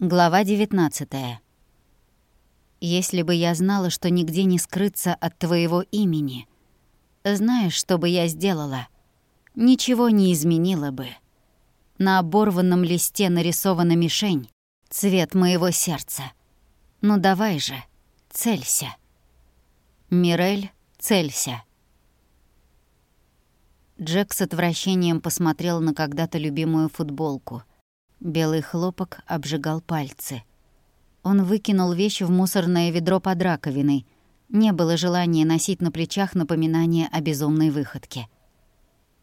Глава 19 «Если бы я знала, что нигде не скрыться от твоего имени, знаешь, что бы я сделала? Ничего не изменила бы. На оборванном листе нарисована мишень, цвет моего сердца. Ну давай же, целься. Мирель, целься». Джек с отвращением посмотрел на когда-то любимую футболку — Белый хлопок обжигал пальцы. Он выкинул вещи в мусорное ведро под раковиной. Не было желания носить на плечах напоминание о безумной выходке.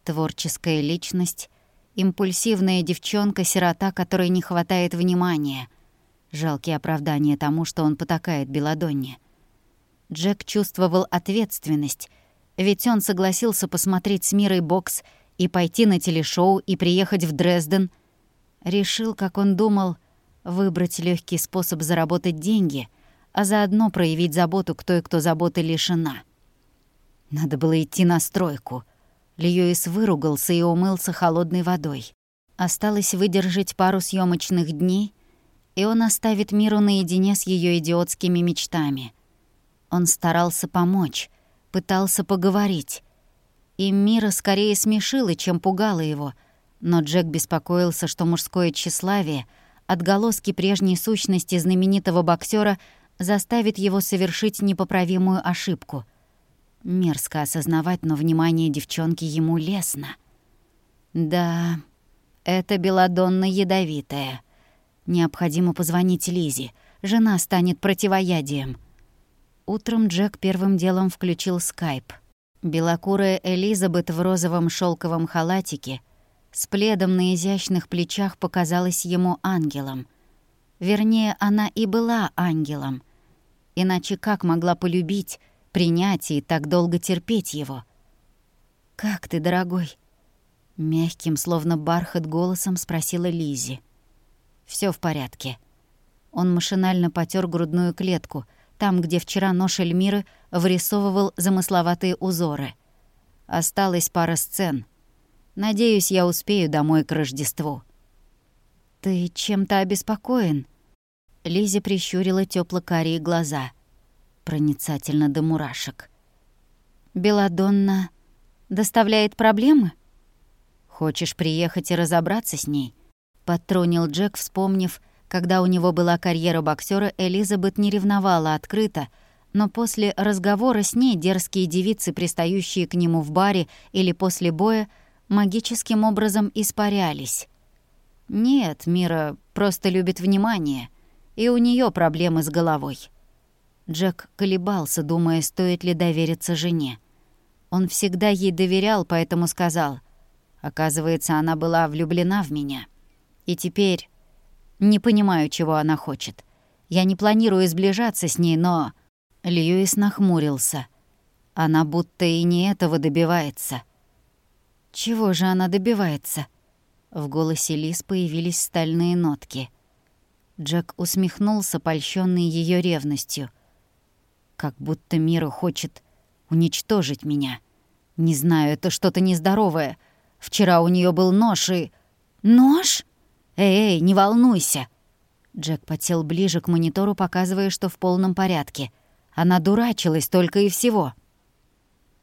Творческая личность, импульсивная девчонка-сирота, которой не хватает внимания. Жалкие оправдания тому, что он потакает Беладонне. Джек чувствовал ответственность, ведь он согласился посмотреть с Мирой бокс и пойти на телешоу и приехать в Дрезден — Решил, как он думал, выбрать легкий способ заработать деньги, а заодно проявить заботу к той, кто заботы лишена. Надо было идти на стройку. Льюис выругался и умылся холодной водой. Осталось выдержать пару съемочных дней, и он оставит миру наедине с ее идиотскими мечтами. Он старался помочь, пытался поговорить. И Мира скорее смешила, чем пугала его — но Джек беспокоился, что мужское тщеславие, отголоски прежней сущности знаменитого боксера заставит его совершить непоправимую ошибку. Мерзко осознавать, но внимание девчонки ему лестно. Да, это белодонна ядовитая. Необходимо позвонить Лизе. Жена станет противоядием. Утром Джек первым делом включил скайп. Белокурая Элизабет в розовом шелковом халатике — с пледом на изящных плечах показалась ему ангелом. Вернее, она и была ангелом. Иначе как могла полюбить, принять и так долго терпеть его? «Как ты, дорогой?» Мягким, словно бархат, голосом спросила Лизи. Все в порядке». Он машинально потер грудную клетку, там, где вчера нож Эльмиры вырисовывал замысловатые узоры. Осталась пара сцен — Надеюсь, я успею домой к Рождеству». «Ты чем-то обеспокоен?» Лизи прищурила тёпло-карие глаза, проницательно до мурашек. «Беладонна доставляет проблемы?» «Хочешь приехать и разобраться с ней?» Подтронил Джек, вспомнив, когда у него была карьера боксера, Элизабет не ревновала открыто, но после разговора с ней дерзкие девицы, пристающие к нему в баре или после боя, магическим образом испарялись. Нет, Мира просто любит внимание, и у нее проблемы с головой. Джек колебался, думая, стоит ли довериться жене. Он всегда ей доверял, поэтому сказал. Оказывается, она была влюблена в меня. И теперь не понимаю, чего она хочет. Я не планирую сближаться с ней, но... Льюис нахмурился. Она будто и не этого добивается — чего же она добивается? В голосе Лис появились стальные нотки. Джек усмехнулся, польщенный ее ревностью. Как будто Мира хочет уничтожить меня. Не знаю, это что-то нездоровое. Вчера у нее был нож и... Нож? Эй, эй, не волнуйся. Джек потел ближе к монитору, показывая, что в полном порядке. Она дурачилась только и всего.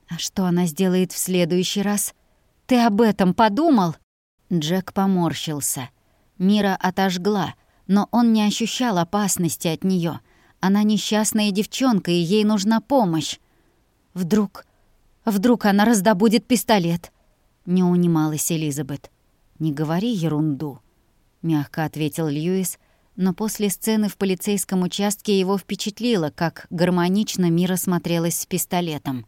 А что она сделает в следующий раз? «Ты об этом подумал?» Джек поморщился. Мира отожгла, но он не ощущал опасности от нее. Она несчастная девчонка, и ей нужна помощь. Вдруг... Вдруг она раздобудет пистолет. Не унималась Элизабет. «Не говори ерунду», — мягко ответил Льюис, но после сцены в полицейском участке его впечатлило, как гармонично Мира смотрелась с пистолетом.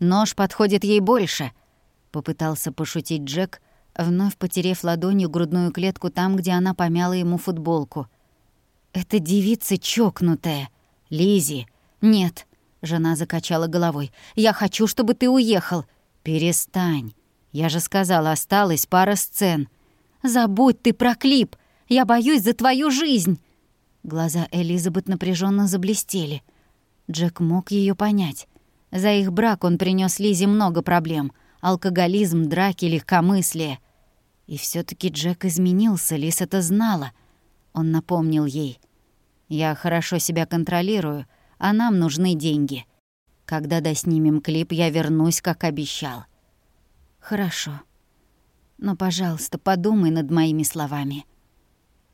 «Нож подходит ей больше», — Попытался пошутить Джек, вновь потерев ладонью грудную клетку там, где она помяла ему футболку. «Это девица чокнутая. Лизи. Нет». Жена закачала головой. «Я хочу, чтобы ты уехал». «Перестань. Я же сказала, осталась пара сцен». «Забудь ты про клип. Я боюсь за твою жизнь». Глаза Элизабет напряженно заблестели. Джек мог ее понять. За их брак он принес Лизе много проблем — алкоголизм, драки, легкомыслие. И все таки Джек изменился, Лис это знала. Он напомнил ей. «Я хорошо себя контролирую, а нам нужны деньги. Когда доснимем клип, я вернусь, как обещал». «Хорошо. Но, пожалуйста, подумай над моими словами».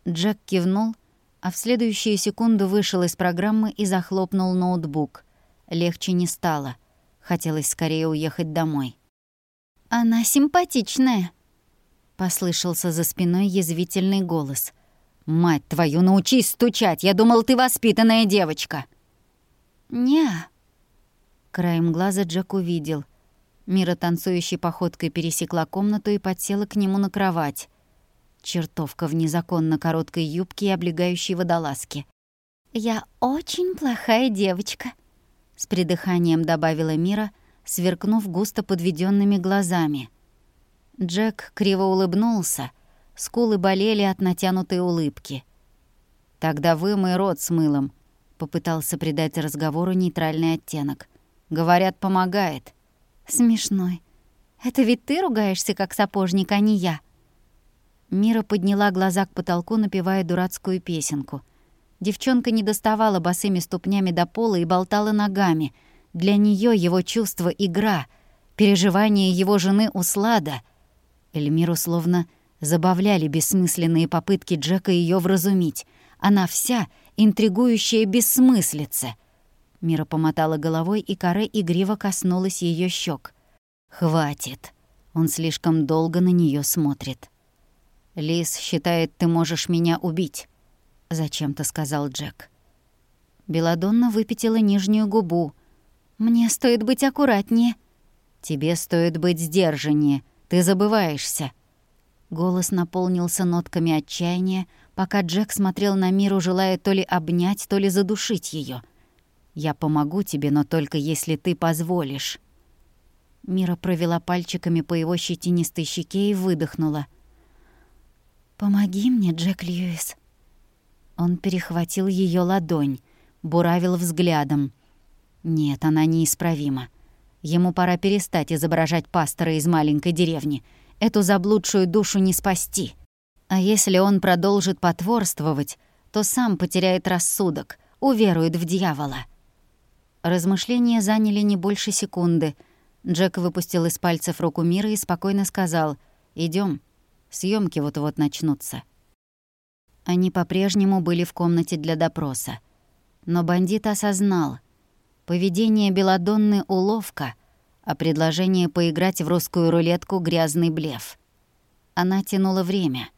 Джек кивнул, а в следующую секунду вышел из программы и захлопнул ноутбук. Легче не стало. Хотелось скорее уехать домой. «Она симпатичная», — послышался за спиной язвительный голос. «Мать твою, научись стучать! Я думал, ты воспитанная девочка!» «Не». Краем глаза Джек увидел. Мира танцующей походкой пересекла комнату и подсела к нему на кровать. Чертовка в незаконно короткой юбке и облегающей водолазке. «Я очень плохая девочка», — с придыханием добавила Мира, сверкнув густо подведенными глазами. Джек криво улыбнулся, скулы болели от натянутой улыбки. «Тогда вымой рот с мылом», — попытался придать разговору нейтральный оттенок. «Говорят, помогает». «Смешной. Это ведь ты ругаешься, как сапожник, а не я», Мира подняла глаза к потолку, напевая дурацкую песенку. Девчонка не доставала босыми ступнями до пола и болтала ногами. Для нее его чувство — игра, переживания его жены — услада. Эльмиру словно забавляли бессмысленные попытки Джека ее вразумить. Она вся интригующая бессмыслица. Мира помотала головой, и коре игриво коснулась ее щек. «Хватит. Он слишком долго на нее смотрит». «Лис считает, ты можешь меня убить», — зачем-то сказал Джек. Беладонна выпятила нижнюю губу. «Мне стоит быть аккуратнее». «Тебе стоит быть сдержаннее. Ты забываешься». Голос наполнился нотками отчаяния, пока Джек смотрел на миру, желая то ли обнять, то ли задушить ее. «Я помогу тебе, но только если ты позволишь». Мира провела пальчиками по его щетинистой щеке и выдохнула. «Помоги мне, Джек Льюис». Он перехватил ее ладонь, буравил взглядом. Нет, она неисправима. Ему пора перестать изображать пастора из маленькой деревни. Эту заблудшую душу не спасти. А если он продолжит потворствовать, то сам потеряет рассудок, уверует в дьявола. Размышления заняли не больше секунды. Джек выпустил из пальцев руку Мира и спокойно сказал «Идём, Съемки вот-вот начнутся. Они по-прежнему были в комнате для допроса. Но бандит осознал. Поведение Беладонны — уловка, а предложение поиграть в русскую рулетку — грязный блеф. Она тянула время.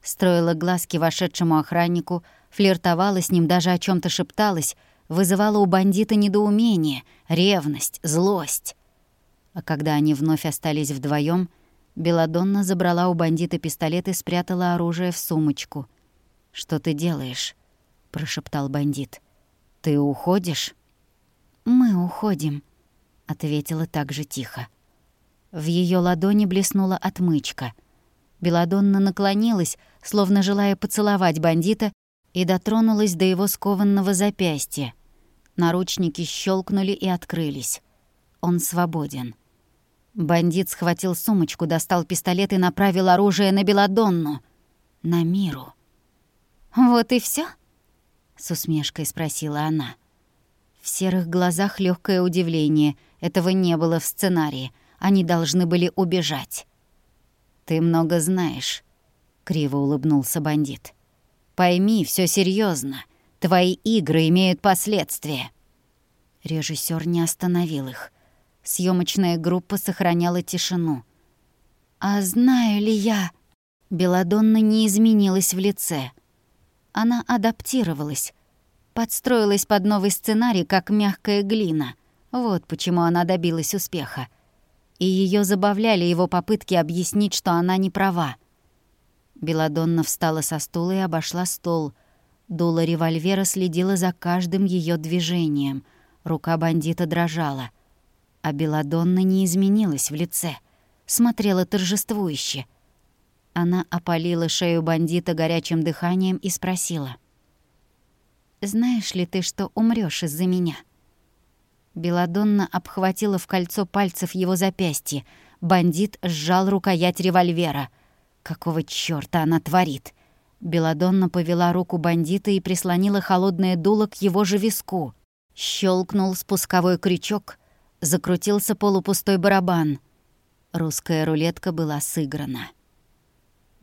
Строила глазки вошедшему охраннику, флиртовала с ним, даже о чем то шепталась, вызывала у бандита недоумение, ревность, злость. А когда они вновь остались вдвоем, Беладонна забрала у бандита пистолет и спрятала оружие в сумочку. «Что ты делаешь?» — прошептал бандит. «Ты уходишь?» «Мы уходим», — ответила так же тихо. В ее ладони блеснула отмычка. Беладонна наклонилась, словно желая поцеловать бандита, и дотронулась до его скованного запястья. Наручники щелкнули и открылись. Он свободен. Бандит схватил сумочку, достал пистолет и направил оружие на Беладонну. На миру. «Вот и все? с усмешкой спросила она. В серых глазах легкое удивление. Этого не было в сценарии. Они должны были убежать. «Ты много знаешь», — криво улыбнулся бандит. «Пойми, все серьезно. Твои игры имеют последствия». Режиссер не остановил их. Съемочная группа сохраняла тишину. «А знаю ли я...» Беладонна не изменилась в лице. Она адаптировалась, подстроилась под новый сценарий, как мягкая глина. Вот почему она добилась успеха. И ее забавляли его попытки объяснить, что она не права. Беладонна встала со стула и обошла стол. Дуло револьвера следила за каждым ее движением. Рука бандита дрожала — а Беладонна не изменилась в лице, смотрела торжествующе. Она опалила шею бандита горячим дыханием и спросила. «Знаешь ли ты, что умрёшь из-за меня?» Беладонна обхватила в кольцо пальцев его запястье. Бандит сжал рукоять револьвера. Какого чёрта она творит? Беладонна повела руку бандита и прислонила холодное дуло к его же виску. Щелкнул спусковой крючок, закрутился полупустой барабан. Русская рулетка была сыграна.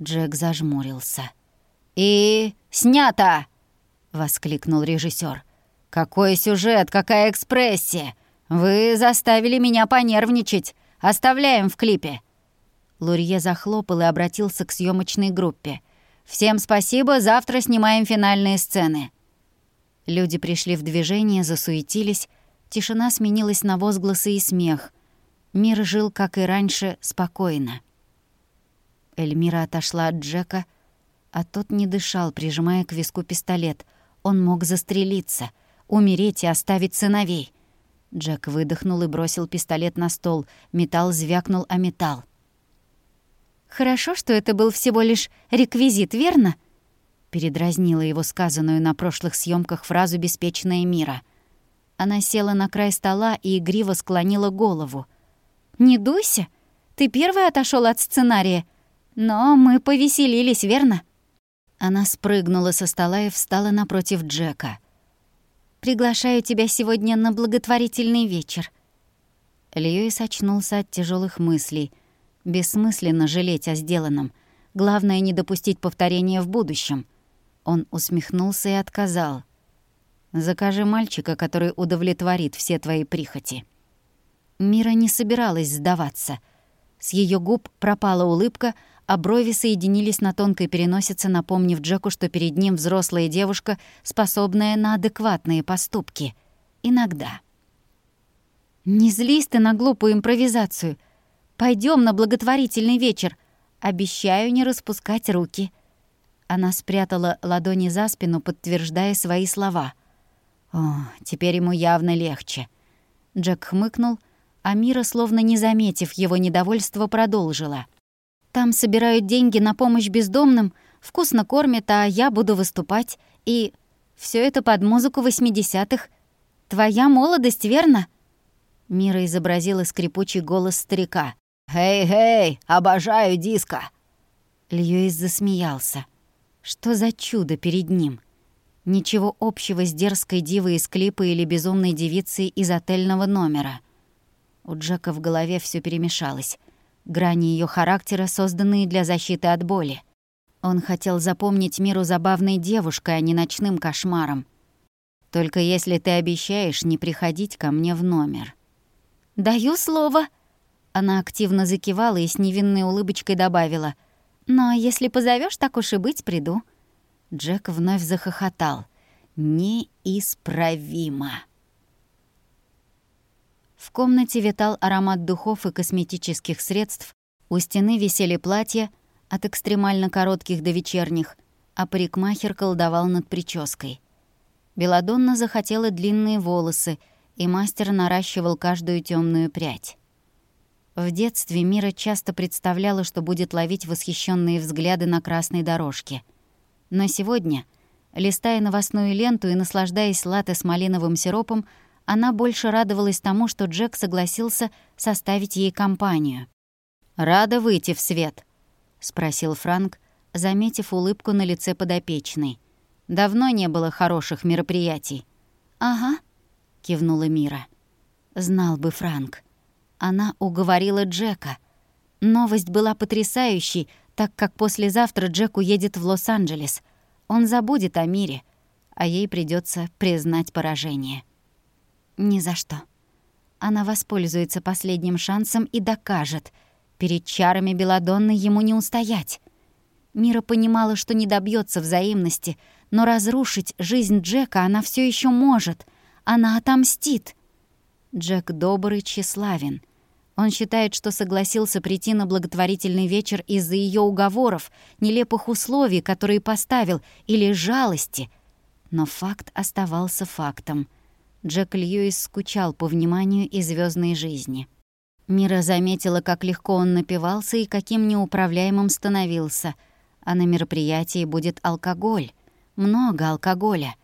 Джек зажмурился. «И снято!» — воскликнул режиссер. «Какой сюжет, какая экспрессия! Вы заставили меня понервничать. Оставляем в клипе». Лурье захлопал и обратился к съемочной группе. «Всем спасибо, завтра снимаем финальные сцены». Люди пришли в движение, засуетились. Тишина сменилась на возгласы и смех. Мир жил, как и раньше, спокойно. Эльмира отошла от Джека, а тот не дышал, прижимая к виску пистолет. Он мог застрелиться, умереть и оставить сыновей. Джек выдохнул и бросил пистолет на стол. Металл звякнул о металл. «Хорошо, что это был всего лишь реквизит, верно?» Передразнила его сказанную на прошлых съемках фразу «беспечная мира». Она села на край стола и игриво склонила голову. «Не дуйся. Ты первый отошел от сценария. Но мы повеселились, верно?» Она спрыгнула со стола и встала напротив Джека. «Приглашаю тебя сегодня на благотворительный вечер». Льюис очнулся от тяжелых мыслей. Бессмысленно жалеть о сделанном. Главное, не допустить повторения в будущем. Он усмехнулся и отказал. «Закажи мальчика, который удовлетворит все твои прихоти». Мира не собиралась сдаваться. С ее губ пропала улыбка, а брови соединились на тонкой переносице, напомнив Джеку, что перед ним взрослая девушка, способная на адекватные поступки. Иногда. «Не злись ты на глупую импровизацию. Пойдем на благотворительный вечер. Обещаю не распускать руки». Она спрятала ладони за спину, подтверждая свои слова. «О, теперь ему явно легче». Джек хмыкнул, а Мира, словно не заметив его недовольства, продолжила. Там собирают деньги на помощь бездомным, вкусно кормят, а я буду выступать. И все это под музыку восьмидесятых. Твоя молодость, верно?» Мира изобразила скрипучий голос старика. «Эй-эй, обожаю диско!» Льюис засмеялся. Что за чудо перед ним? Ничего общего с дерзкой дивой из клипа или безумной девицей из отельного номера. У Джека в голове все перемешалось грани ее характера, созданные для защиты от боли. Он хотел запомнить миру забавной девушкой, а не ночным кошмаром. Только если ты обещаешь не приходить ко мне в номер. «Даю слово!» Она активно закивала и с невинной улыбочкой добавила. «Но если позовешь, так уж и быть, приду». Джек вновь захохотал. «Неисправимо!» В комнате витал аромат духов и косметических средств, у стены висели платья, от экстремально коротких до вечерних, а парикмахер колдовал над прической. Беладонна захотела длинные волосы, и мастер наращивал каждую темную прядь. В детстве Мира часто представляла, что будет ловить восхищенные взгляды на красной дорожке. Но сегодня, листая новостную ленту и наслаждаясь латте с малиновым сиропом, она больше радовалась тому, что Джек согласился составить ей компанию. «Рада выйти в свет?» — спросил Франк, заметив улыбку на лице подопечной. «Давно не было хороших мероприятий». «Ага», — кивнула Мира. Знал бы Франк. Она уговорила Джека. Новость была потрясающей, так как послезавтра Джек уедет в Лос-Анджелес. Он забудет о мире, а ей придется признать поражение. Ни за что. Она воспользуется последним шансом и докажет. Перед чарами Беладонны ему не устоять. Мира понимала, что не добьется взаимности, но разрушить жизнь Джека она все еще может. Она отомстит. Джек добрый, тщеславен. Он считает, что согласился прийти на благотворительный вечер из-за ее уговоров, нелепых условий, которые поставил, или жалости. Но факт оставался фактом. Джек Льюис скучал по вниманию и звездной жизни. Мира заметила, как легко он напивался и каким неуправляемым становился. А на мероприятии будет алкоголь. Много алкоголя.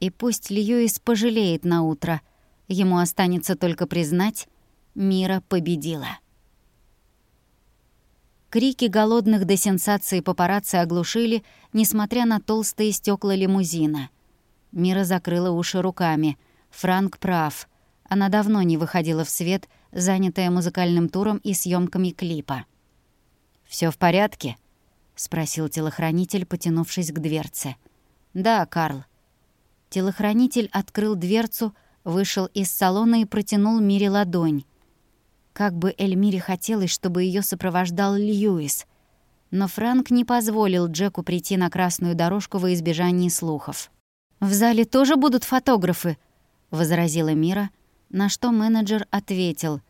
И пусть Льюис пожалеет на утро, ему останется только признать, Мира победила. Крики голодных до сенсации папарацци оглушили, несмотря на толстые стекла лимузина. Мира закрыла уши руками. Франк прав. Она давно не выходила в свет, занятая музыкальным туром и съемками клипа. Все в порядке?» — спросил телохранитель, потянувшись к дверце. «Да, Карл». Телохранитель открыл дверцу, вышел из салона и протянул Мире ладонь. Как бы Эльмире хотелось, чтобы ее сопровождал Льюис. Но Франк не позволил Джеку прийти на красную дорожку во избежание слухов. «В зале тоже будут фотографы?» — возразила Мира, на что менеджер ответил.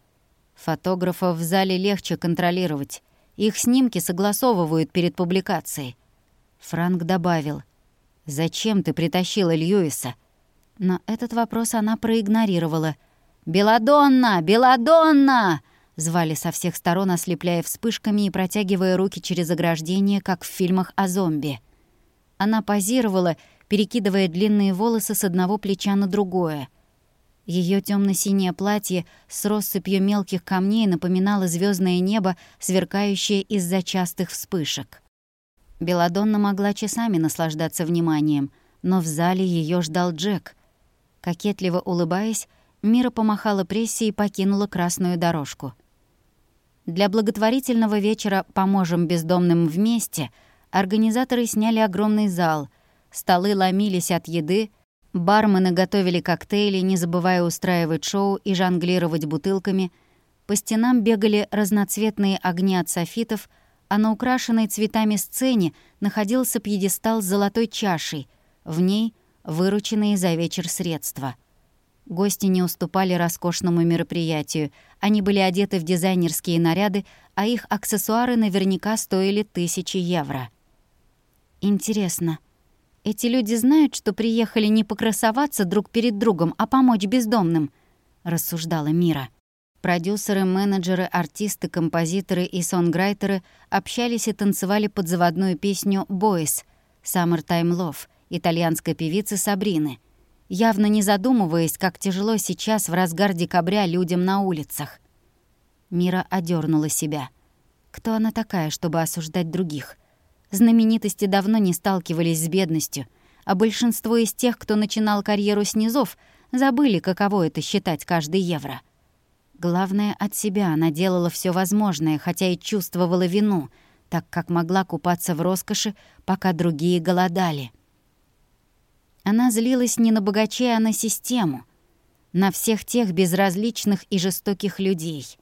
«Фотографов в зале легче контролировать. Их снимки согласовывают перед публикацией». Франк добавил. «Зачем ты притащила Льюиса?» Но этот вопрос она проигнорировала — «Беладонна! Беладонна!» Звали со всех сторон, ослепляя вспышками и протягивая руки через ограждение, как в фильмах о зомби. Она позировала, перекидывая длинные волосы с одного плеча на другое. Ее темно синее платье с россыпью мелких камней напоминало звездное небо, сверкающее из-за частых вспышек. Беладонна могла часами наслаждаться вниманием, но в зале ее ждал Джек. Кокетливо улыбаясь, Мира помахала прессе и покинула красную дорожку. Для благотворительного вечера «Поможем бездомным вместе» организаторы сняли огромный зал. Столы ломились от еды, бармены готовили коктейли, не забывая устраивать шоу и жонглировать бутылками. По стенам бегали разноцветные огни от софитов, а на украшенной цветами сцене находился пьедестал с золотой чашей, в ней — вырученные за вечер средства — Гости не уступали роскошному мероприятию. Они были одеты в дизайнерские наряды, а их аксессуары наверняка стоили тысячи евро. Интересно, эти люди знают, что приехали не покрасоваться друг перед другом, а помочь бездомным? рассуждала Мира. Продюсеры, менеджеры, артисты, композиторы и сонграйтеры общались и танцевали под заводную песню «Boys» «Summertime Love» итальянской певицы Сабрины — явно не задумываясь, как тяжело сейчас в разгар декабря людям на улицах. Мира одернула себя. Кто она такая, чтобы осуждать других? Знаменитости давно не сталкивались с бедностью, а большинство из тех, кто начинал карьеру с низов, забыли, каково это считать каждый евро. Главное, от себя она делала все возможное, хотя и чувствовала вину, так как могла купаться в роскоши, пока другие голодали — она злилась не на богачей, а на систему, на всех тех безразличных и жестоких людей.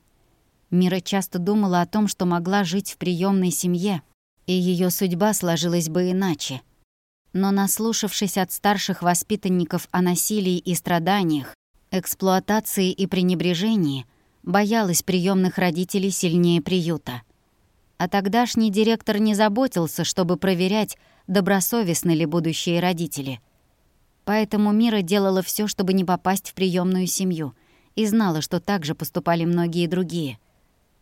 Мира часто думала о том, что могла жить в приемной семье, и ее судьба сложилась бы иначе. Но наслушавшись от старших воспитанников о насилии и страданиях, эксплуатации и пренебрежении, боялась приемных родителей сильнее приюта. А тогдашний директор не заботился, чтобы проверять, добросовестны ли будущие родители — Поэтому Мира делала все, чтобы не попасть в приемную семью, и знала, что так же поступали многие другие.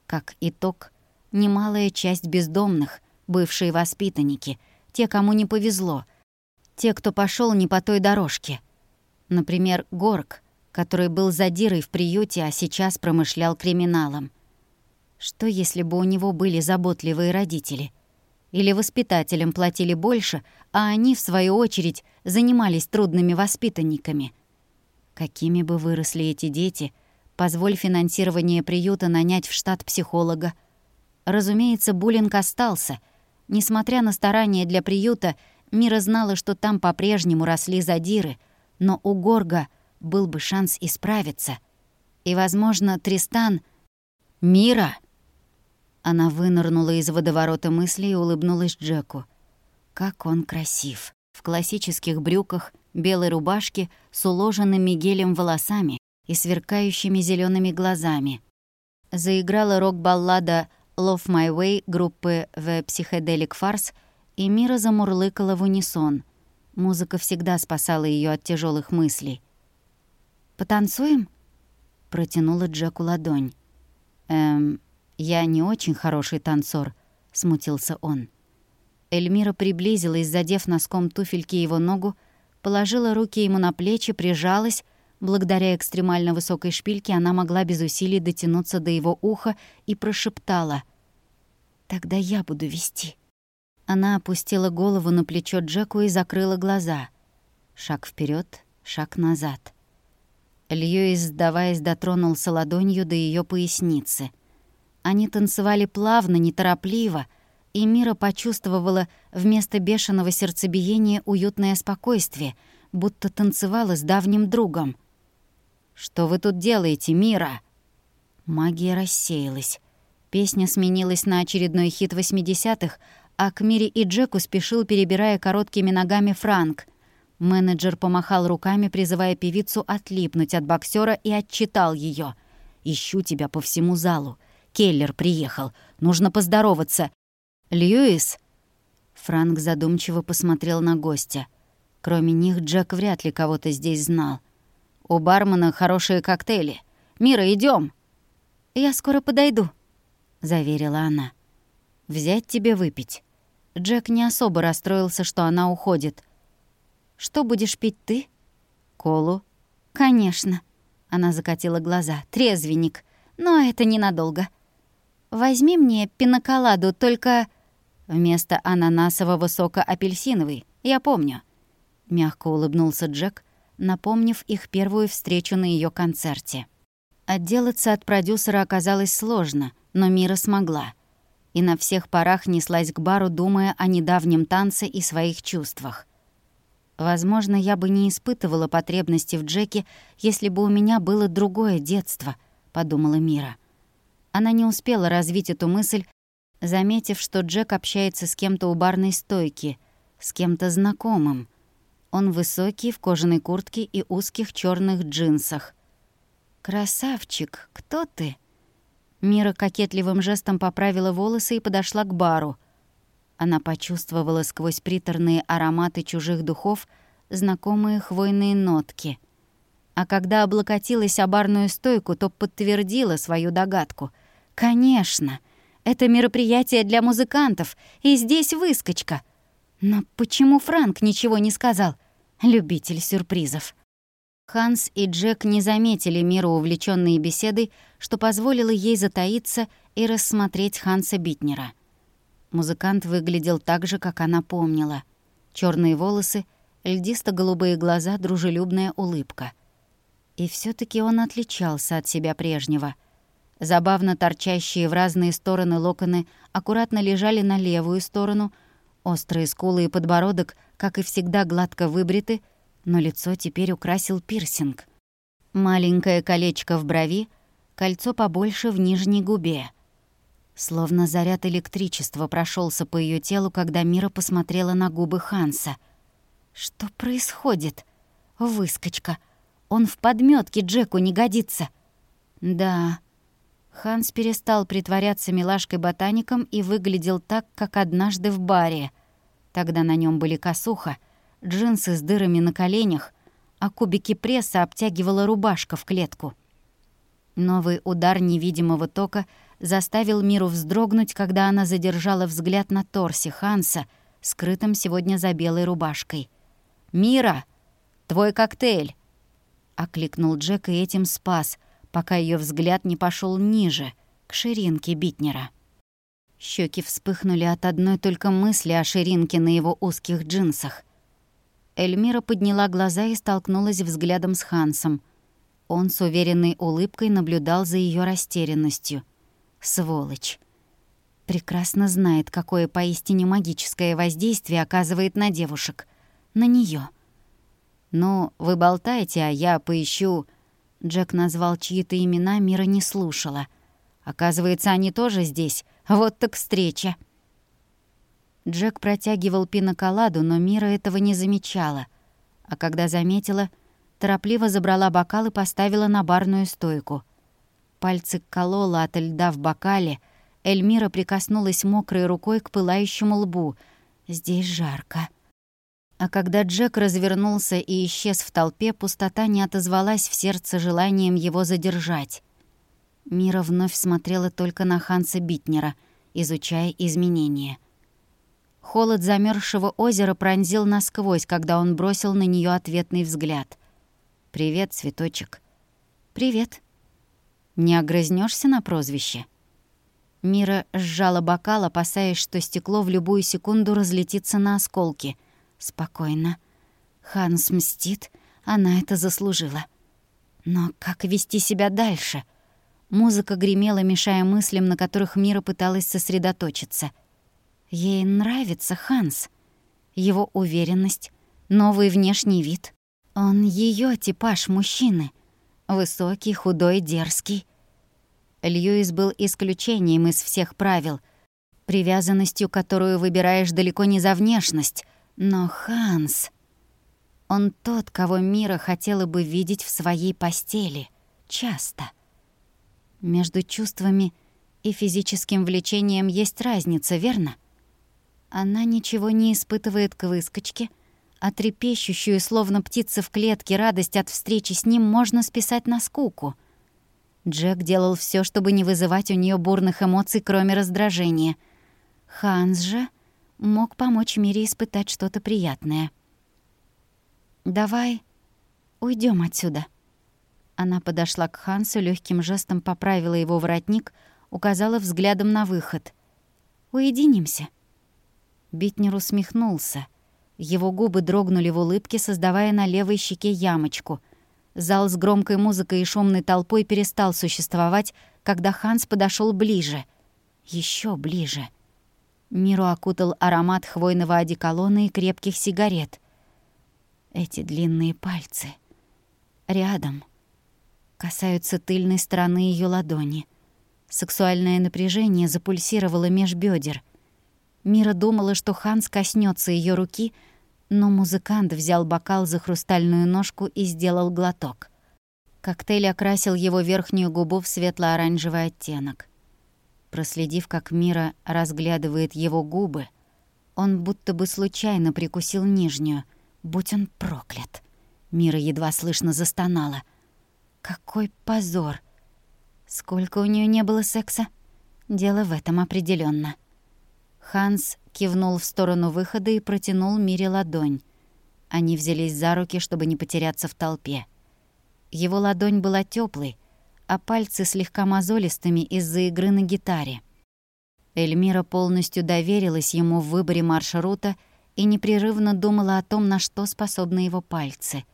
Как итог, немалая часть бездомных, бывшие воспитанники, те, кому не повезло, те, кто пошел не по той дорожке. Например, Горк, который был задирой в приюте, а сейчас промышлял криминалом. Что если бы у него были заботливые родители? Или воспитателям платили больше, а они, в свою очередь, занимались трудными воспитанниками. Какими бы выросли эти дети, позволь финансирование приюта нанять в штат психолога. Разумеется, буллинг остался. Несмотря на старания для приюта, Мира знала, что там по-прежнему росли задиры, но у Горга был бы шанс исправиться. И, возможно, Тристан... «Мира!» Она вынырнула из водоворота мыслей и улыбнулась Джеку. Как он красив! В классических брюках, белой рубашке с уложенными гелем волосами и сверкающими зелеными глазами. Заиграла рок-баллада «Love My Way» группы The Psychedelic Farce, и Мира замурлыкала в унисон. Музыка всегда спасала ее от тяжелых мыслей. «Потанцуем?» — протянула Джеку ладонь. «Эм, «Я не очень хороший танцор», — смутился он. Эльмира приблизилась, задев носком туфельки его ногу, положила руки ему на плечи, прижалась. Благодаря экстремально высокой шпильке она могла без усилий дотянуться до его уха и прошептала. Тогда я буду вести. Она опустила голову на плечо Джеку и закрыла глаза. Шаг вперед, шаг назад. Льюис, сдаваясь, дотронулся ладонью до ее поясницы. Они танцевали плавно, неторопливо, и Мира почувствовала вместо бешеного сердцебиения уютное спокойствие, будто танцевала с давним другом. «Что вы тут делаете, Мира?» Магия рассеялась. Песня сменилась на очередной хит 80-х, а к Мире и Джеку спешил, перебирая короткими ногами Франк. Менеджер помахал руками, призывая певицу отлипнуть от боксера и отчитал ее: «Ищу тебя по всему залу. Келлер приехал. Нужно поздороваться. Льюис?» Франк задумчиво посмотрел на гостя. Кроме них Джек вряд ли кого-то здесь знал. «У бармена хорошие коктейли. Мира, идем. «Я скоро подойду», — заверила она. «Взять тебе выпить?» Джек не особо расстроился, что она уходит. «Что будешь пить ты?» «Колу». «Конечно». Она закатила глаза. «Трезвенник. Но это ненадолго. Возьми мне пиноколаду, только...» «Вместо ананасового сока апельсиновый. Я помню». Мягко улыбнулся Джек, напомнив их первую встречу на ее концерте. Отделаться от продюсера оказалось сложно, но Мира смогла. И на всех парах неслась к бару, думая о недавнем танце и своих чувствах. Возможно, я бы не испытывала потребности в Джеке, если бы у меня было другое детство, подумала Мира. Она не успела развить эту мысль, заметив, что Джек общается с кем-то у барной стойки, с кем-то знакомым. Он высокий, в кожаной куртке и узких черных джинсах. «Красавчик, кто ты?» Мира кокетливым жестом поправила волосы и подошла к бару. Она почувствовала сквозь приторные ароматы чужих духов знакомые хвойные нотки. А когда облокотилась о барную стойку, то подтвердила свою догадку. «Конечно, это мероприятие для музыкантов, и здесь выскочка. Но почему Франк ничего не сказал? Любитель сюрпризов». Ханс и Джек не заметили Миру увлеченные беседой, что позволило ей затаиться и рассмотреть Ханса Битнера. Музыкант выглядел так же, как она помнила. Черные волосы, льдисто-голубые глаза, дружелюбная улыбка. И все таки он отличался от себя прежнего. Забавно торчащие в разные стороны локоны аккуратно лежали на левую сторону, острые скулы и подбородок, как и всегда, гладко выбриты — но лицо теперь украсил пирсинг. Маленькое колечко в брови, кольцо побольше в нижней губе. Словно заряд электричества прошелся по ее телу, когда Мира посмотрела на губы Ханса. «Что происходит? Выскочка. Он в подметке Джеку не годится». «Да». Ханс перестал притворяться милашкой-ботаником и выглядел так, как однажды в баре. Тогда на нем были косуха — джинсы с дырами на коленях, а кубики пресса обтягивала рубашка в клетку. Новый удар невидимого тока заставил Миру вздрогнуть, когда она задержала взгляд на торсе Ханса, скрытым сегодня за белой рубашкой. «Мира, твой коктейль!» — окликнул Джек и этим спас, пока ее взгляд не пошел ниже, к ширинке Битнера. Щеки вспыхнули от одной только мысли о ширинке на его узких джинсах. Эльмира подняла глаза и столкнулась взглядом с Хансом. Он с уверенной улыбкой наблюдал за ее растерянностью. Сволочь. Прекрасно знает, какое поистине магическое воздействие оказывает на девушек. На нее. «Ну, вы болтаете, а я поищу...» Джек назвал чьи-то имена, Мира не слушала. «Оказывается, они тоже здесь. Вот так встреча!» Джек протягивал пиноколаду, но Мира этого не замечала. А когда заметила, торопливо забрала бокал и поставила на барную стойку. Пальцы колола от льда в бокале. Эльмира прикоснулась мокрой рукой к пылающему лбу. «Здесь жарко». А когда Джек развернулся и исчез в толпе, пустота не отозвалась в сердце желанием его задержать. Мира вновь смотрела только на Ханса Битнера, изучая изменения — Холод замерзшего озера пронзил насквозь, когда он бросил на нее ответный взгляд. «Привет, цветочек». «Привет». «Не огрызнешься на прозвище?» Мира сжала бокал, опасаясь, что стекло в любую секунду разлетится на осколки. Спокойно. Ханс мстит, она это заслужила. Но как вести себя дальше? Музыка гремела, мешая мыслям, на которых Мира пыталась сосредоточиться. Ей нравится Ханс. Его уверенность, новый внешний вид. Он ее типаж мужчины. Высокий, худой, дерзкий. Льюис был исключением из всех правил, привязанностью, которую выбираешь далеко не за внешность. Но Ханс... Он тот, кого Мира хотела бы видеть в своей постели. Часто. Между чувствами и физическим влечением есть разница, верно? Она ничего не испытывает к выскочке, а трепещущую, словно птица в клетке, радость от встречи с ним можно списать на скуку. Джек делал все, чтобы не вызывать у нее бурных эмоций, кроме раздражения. Ханс же мог помочь Мире испытать что-то приятное. «Давай уйдем отсюда». Она подошла к Хансу, легким жестом поправила его воротник, указала взглядом на выход. «Уединимся». Битнер усмехнулся. Его губы дрогнули в улыбке, создавая на левой щеке ямочку. Зал с громкой музыкой и шумной толпой перестал существовать, когда Ханс подошел ближе. еще ближе. Миру окутал аромат хвойного одеколона и крепких сигарет. Эти длинные пальцы. Рядом. Касаются тыльной стороны ее ладони. Сексуальное напряжение запульсировало меж бедер. Мира думала, что Ханс коснется ее руки, но музыкант взял бокал за хрустальную ножку и сделал глоток. Коктейль окрасил его верхнюю губу в светло-оранжевый оттенок. Проследив, как Мира разглядывает его губы, он будто бы случайно прикусил нижнюю. Будь он проклят. Мира едва слышно застонала. Какой позор! Сколько у нее не было секса? Дело в этом определенно. Ханс кивнул в сторону выхода и протянул Мире ладонь. Они взялись за руки, чтобы не потеряться в толпе. Его ладонь была теплой, а пальцы слегка мозолистыми из-за игры на гитаре. Эльмира полностью доверилась ему в выборе маршрута и непрерывно думала о том, на что способны его пальцы.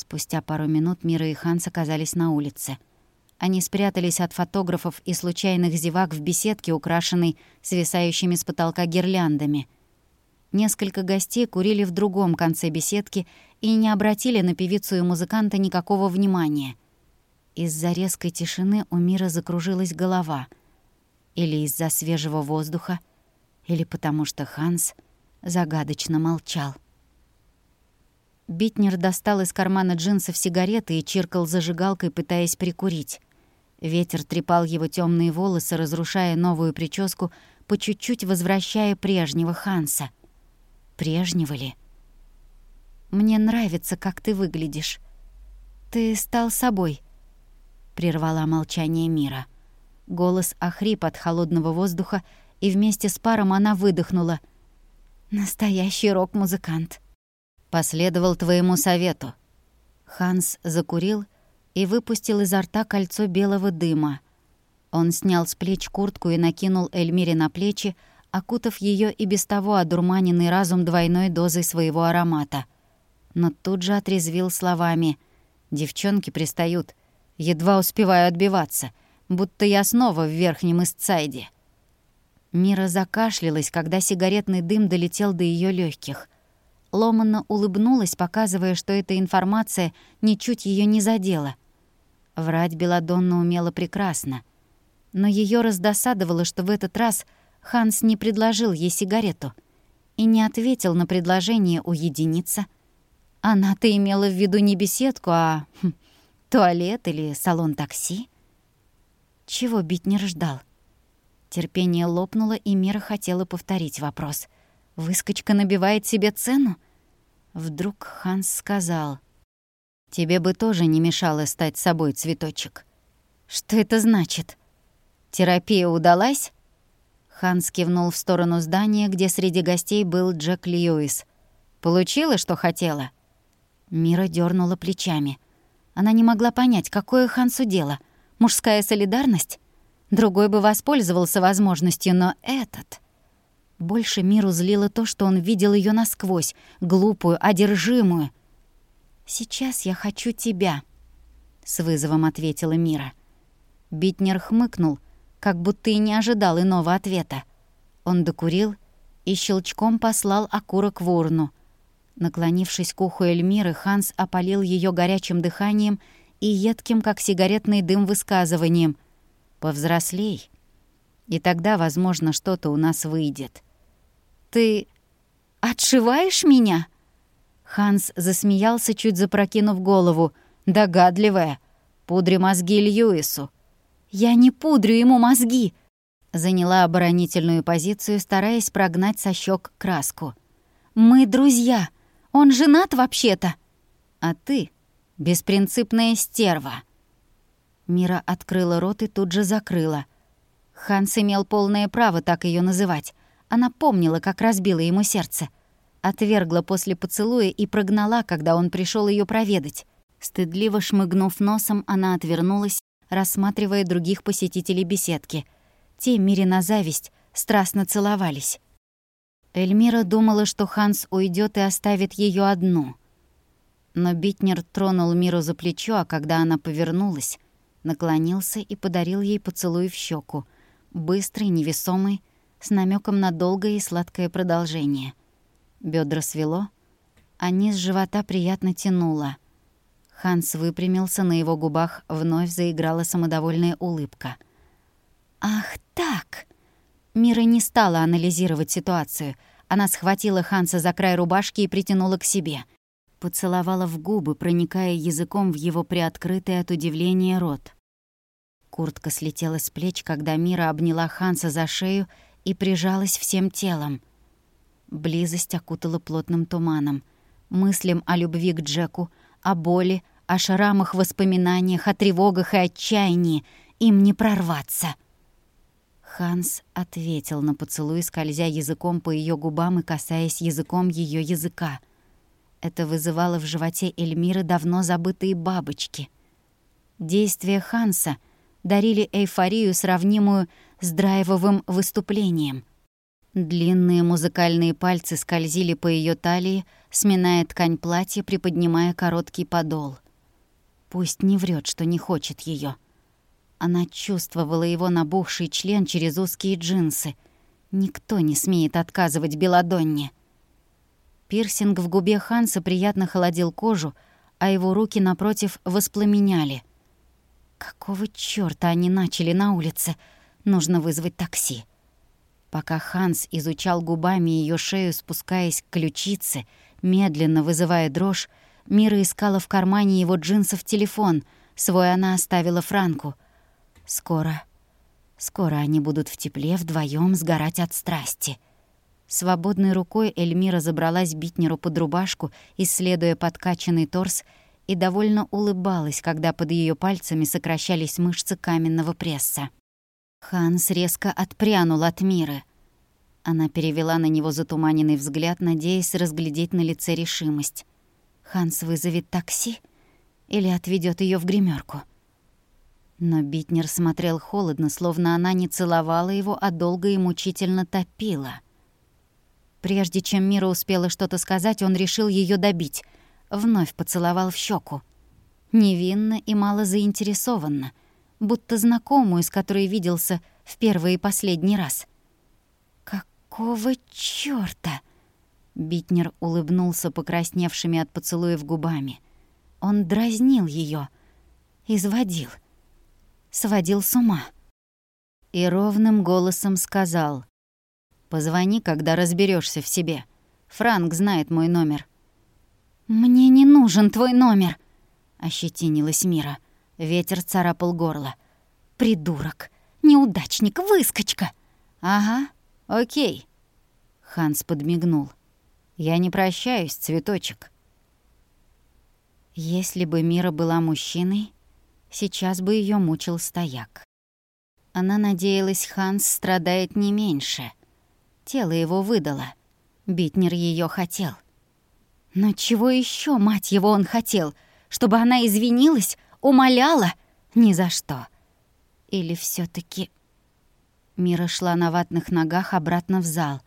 Спустя пару минут Мира и Ханс оказались на улице — они спрятались от фотографов и случайных зевак в беседке, украшенной свисающими с потолка гирляндами. Несколько гостей курили в другом конце беседки и не обратили на певицу и музыканта никакого внимания. Из-за резкой тишины у Мира закружилась голова. Или из-за свежего воздуха, или потому что Ханс загадочно молчал. Битнер достал из кармана джинсов сигареты и чиркал зажигалкой, пытаясь прикурить. Ветер трепал его темные волосы, разрушая новую прическу, по чуть-чуть возвращая прежнего Ханса. Прежнего ли? «Мне нравится, как ты выглядишь. Ты стал собой», — прервала молчание мира. Голос охрип от холодного воздуха, и вместе с паром она выдохнула. «Настоящий рок-музыкант». «Последовал твоему совету». Ханс закурил, — и выпустил изо рта кольцо белого дыма. Он снял с плеч куртку и накинул Эльмире на плечи, окутав ее и без того одурманенный разум двойной дозой своего аромата. Но тут же отрезвил словами «Девчонки пристают, едва успеваю отбиваться, будто я снова в верхнем Истсайде». Мира закашлялась, когда сигаретный дым долетел до ее легких. Ломанно улыбнулась, показывая, что эта информация ничуть ее не задела — Врать Беладонна умела прекрасно. Но ее раздосадовало, что в этот раз Ханс не предложил ей сигарету и не ответил на предложение уединиться. Она-то имела в виду не беседку, а хм, туалет или салон такси. Чего Битнер ждал? Терпение лопнуло, и Мира хотела повторить вопрос. «Выскочка набивает себе цену?» Вдруг Ханс сказал — Тебе бы тоже не мешало стать собой, цветочек. Что это значит? Терапия удалась? Ханс кивнул в сторону здания, где среди гостей был Джек Льюис. Получила, что хотела? Мира дернула плечами. Она не могла понять, какое Хансу дело. Мужская солидарность? Другой бы воспользовался возможностью, но этот... Больше миру злило то, что он видел ее насквозь, глупую, одержимую. «Сейчас я хочу тебя», — с вызовом ответила Мира. Битнер хмыкнул, как будто и не ожидал иного ответа. Он докурил и щелчком послал окурок в урну. Наклонившись к уху Эльмиры, Ханс опалил ее горячим дыханием и едким, как сигаретный дым, высказыванием. «Повзрослей, и тогда, возможно, что-то у нас выйдет». «Ты отшиваешь меня?» Ханс засмеялся, чуть запрокинув голову. «Догадливая. Пудри мозги Льюису». «Я не пудрю ему мозги!» Заняла оборонительную позицию, стараясь прогнать со щек краску. «Мы друзья. Он женат вообще-то». «А ты — беспринципная стерва». Мира открыла рот и тут же закрыла. Ханс имел полное право так ее называть. Она помнила, как разбила ему сердце. Отвергла после поцелуя и прогнала, когда он пришел ее проведать. Стыдливо шмыгнув носом, она отвернулась, рассматривая других посетителей беседки. Те, мире на зависть, страстно целовались. Эльмира думала, что Ханс уйдет и оставит ее одну. Но Битнер тронул Миру за плечо, а когда она повернулась, наклонился и подарил ей поцелуй в щеку, быстрый, невесомый, с намеком на долгое и сладкое продолжение. Бедра свело, а низ живота приятно тянуло. Ханс выпрямился, на его губах вновь заиграла самодовольная улыбка. «Ах так!» Мира не стала анализировать ситуацию. Она схватила Ханса за край рубашки и притянула к себе. Поцеловала в губы, проникая языком в его приоткрытый от удивления рот. Куртка слетела с плеч, когда Мира обняла Ханса за шею и прижалась всем телом. Близость окутала плотным туманом. Мыслям о любви к Джеку, о боли, о шрамах воспоминаниях, о тревогах и отчаянии. Им не прорваться. Ханс ответил на поцелуй, скользя языком по ее губам и касаясь языком ее языка. Это вызывало в животе Эльмиры давно забытые бабочки. Действия Ханса дарили эйфорию, сравнимую с драйвовым выступлением. Длинные музыкальные пальцы скользили по ее талии, сминая ткань платья, приподнимая короткий подол. Пусть не врет, что не хочет ее. Она чувствовала его набухший член через узкие джинсы. Никто не смеет отказывать Беладонне. Пирсинг в губе Ханса приятно холодил кожу, а его руки напротив воспламеняли. Какого чёрта они начали на улице? Нужно вызвать такси. Пока Ханс изучал губами ее шею, спускаясь к ключице, медленно вызывая дрожь, Мира искала в кармане его джинсов телефон. Свой она оставила Франку. Скоро, скоро они будут в тепле вдвоем сгорать от страсти. Свободной рукой Эльмира забралась Битнеру под рубашку, исследуя подкачанный торс, и довольно улыбалась, когда под ее пальцами сокращались мышцы каменного пресса. Ханс резко отпрянул от Миры. Она перевела на него затуманенный взгляд, надеясь разглядеть на лице решимость. Ханс вызовет такси или отведет ее в гримерку. Но Битнер смотрел холодно, словно она не целовала его, а долго и мучительно топила. Прежде чем Мира успела что-то сказать, он решил ее добить. Вновь поцеловал в щеку. Невинно и мало заинтересованно, будто знакомую, с которой виделся в первый и последний раз. «Какого чёрта?» Битнер улыбнулся покрасневшими от поцелуев губами. Он дразнил ее, изводил, сводил с ума. И ровным голосом сказал, «Позвони, когда разберешься в себе. Франк знает мой номер». «Мне не нужен твой номер», — ощетинилась Мира. Ветер царапал горло. «Придурок, неудачник, выскочка!» «Ага, окей», — Ханс подмигнул. Я не прощаюсь, цветочек. Если бы Мира была мужчиной, сейчас бы ее мучил стояк. Она надеялась, Ханс страдает не меньше. Тело его выдало. Битнер ее хотел. Но чего еще, мать его, он хотел? Чтобы она извинилась, умоляла? Ни за что. Или все таки Мира шла на ватных ногах обратно в зал.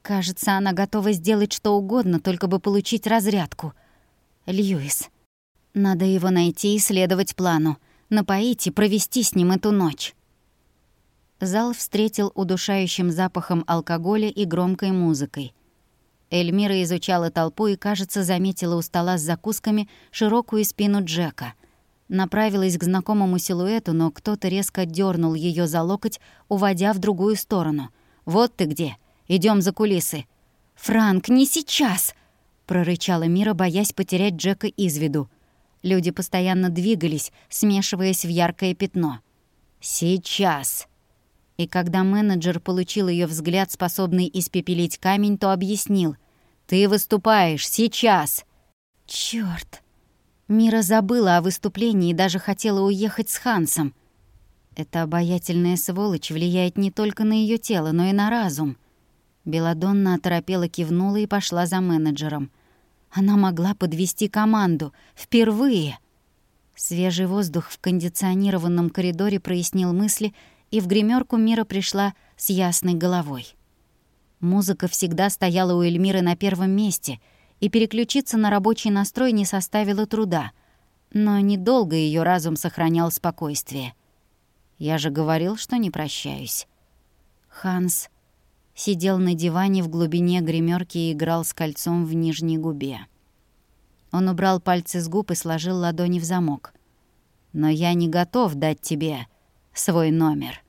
Кажется, она готова сделать что угодно, только бы получить разрядку. Льюис. Надо его найти и следовать плану. Напоить и провести с ним эту ночь. Зал встретил удушающим запахом алкоголя и громкой музыкой. Эльмира изучала толпу и, кажется, заметила у стола с закусками широкую спину Джека. Направилась к знакомому силуэту, но кто-то резко дернул ее за локоть, уводя в другую сторону. «Вот ты где! Идем за кулисы!» «Франк, не сейчас!» — прорычала Мира, боясь потерять Джека из виду. Люди постоянно двигались, смешиваясь в яркое пятно. «Сейчас!» И когда менеджер получил ее взгляд, способный испепелить камень, то объяснил. «Ты выступаешь сейчас!» Черт! Мира забыла о выступлении и даже хотела уехать с Хансом. Эта обаятельная сволочь влияет не только на ее тело, но и на разум. Беладонна оторопела кивнула и пошла за менеджером. Она могла подвести команду. Впервые! Свежий воздух в кондиционированном коридоре прояснил мысли, и в гримерку Мира пришла с ясной головой. Музыка всегда стояла у Эльмиры на первом месте, и переключиться на рабочий настрой не составило труда, но недолго ее разум сохранял спокойствие. Я же говорил, что не прощаюсь. Ханс сидел на диване в глубине гримерки и играл с кольцом в нижней губе. Он убрал пальцы с губ и сложил ладони в замок. «Но я не готов дать тебе свой номер».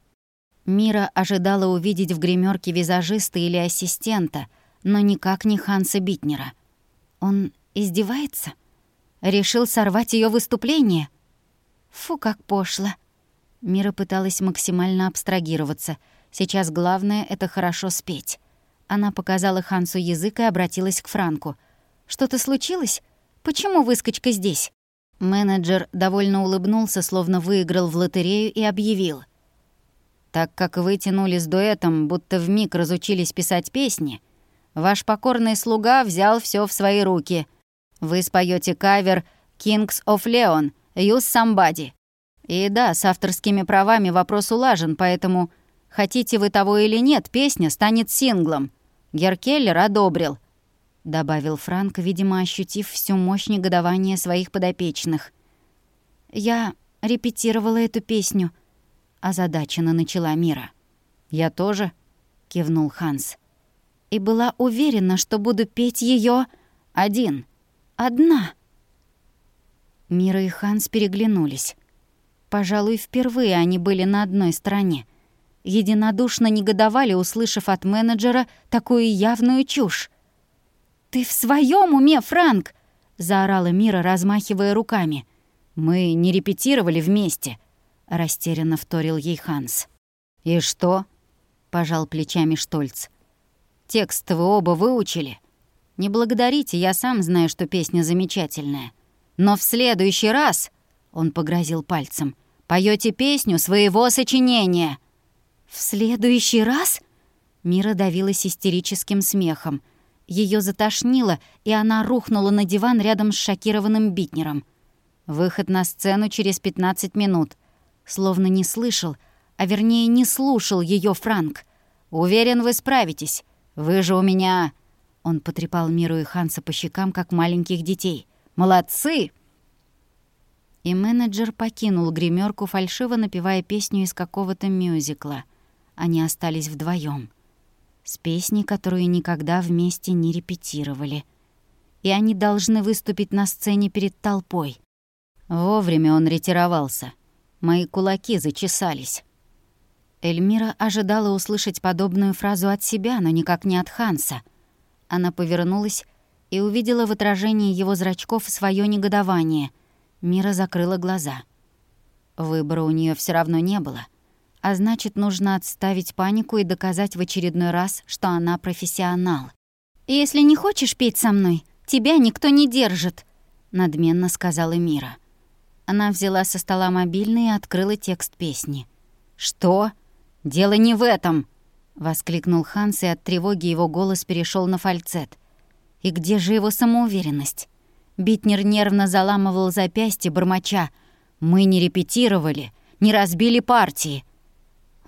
Мира ожидала увидеть в гримерке визажиста или ассистента, но никак не Ханса Битнера. Он издевается? Решил сорвать ее выступление? Фу, как пошло. Мира пыталась максимально абстрагироваться. Сейчас главное — это хорошо спеть. Она показала Хансу язык и обратилась к Франку. «Что-то случилось? Почему выскочка здесь?» Менеджер довольно улыбнулся, словно выиграл в лотерею и объявил. «Так как вы тянули с дуэтом, будто вмиг разучились писать песни, ваш покорный слуга взял все в свои руки. Вы споете кавер «Kings of Leon» «Use Somebody». И да, с авторскими правами вопрос улажен, поэтому, хотите вы того или нет, песня станет синглом. Геркеллер одобрил — добавил Франк, видимо, ощутив всю мощь негодования своих подопечных. «Я репетировала эту песню», — озадаченно начала Мира. «Я тоже», — кивнул Ханс. «И была уверена, что буду петь ее один, одна». Мира и Ханс переглянулись. Пожалуй, впервые они были на одной стороне. Единодушно негодовали, услышав от менеджера такую явную чушь. «Ты в своем уме, Франк?» — заорала Мира, размахивая руками. «Мы не репетировали вместе», — растерянно вторил ей Ханс. «И что?» — пожал плечами Штольц. «Текст вы оба выучили. Не благодарите, я сам знаю, что песня замечательная. Но в следующий раз...» — он погрозил пальцем. «Поёте песню своего сочинения». «В следующий раз?» Мира давилась истерическим смехом. Ее затошнило, и она рухнула на диван рядом с шокированным Битнером. Выход на сцену через 15 минут. Словно не слышал, а вернее не слушал ее Франк. «Уверен, вы справитесь. Вы же у меня...» Он потрепал Миру и Ханса по щекам, как маленьких детей. «Молодцы!» И менеджер покинул гримерку, фальшиво напевая песню из какого-то мюзикла. Они остались вдвоем с песней, которую никогда вместе не репетировали. И они должны выступить на сцене перед толпой. Вовремя он ретировался. Мои кулаки зачесались. Эльмира ожидала услышать подобную фразу от себя, но никак не от Ханса. Она повернулась и увидела в отражении его зрачков свое негодование. Мира закрыла глаза. Выбора у нее все равно не было. А значит, нужно отставить панику и доказать в очередной раз, что она профессионал. «Если не хочешь петь со мной, тебя никто не держит», — надменно сказала Мира. Она взяла со стола мобильный и открыла текст песни. «Что? Дело не в этом!» — воскликнул Ханс, и от тревоги его голос перешел на фальцет. «И где же его самоуверенность?» Битнер нервно заламывал запястье, бормоча. «Мы не репетировали, не разбили партии.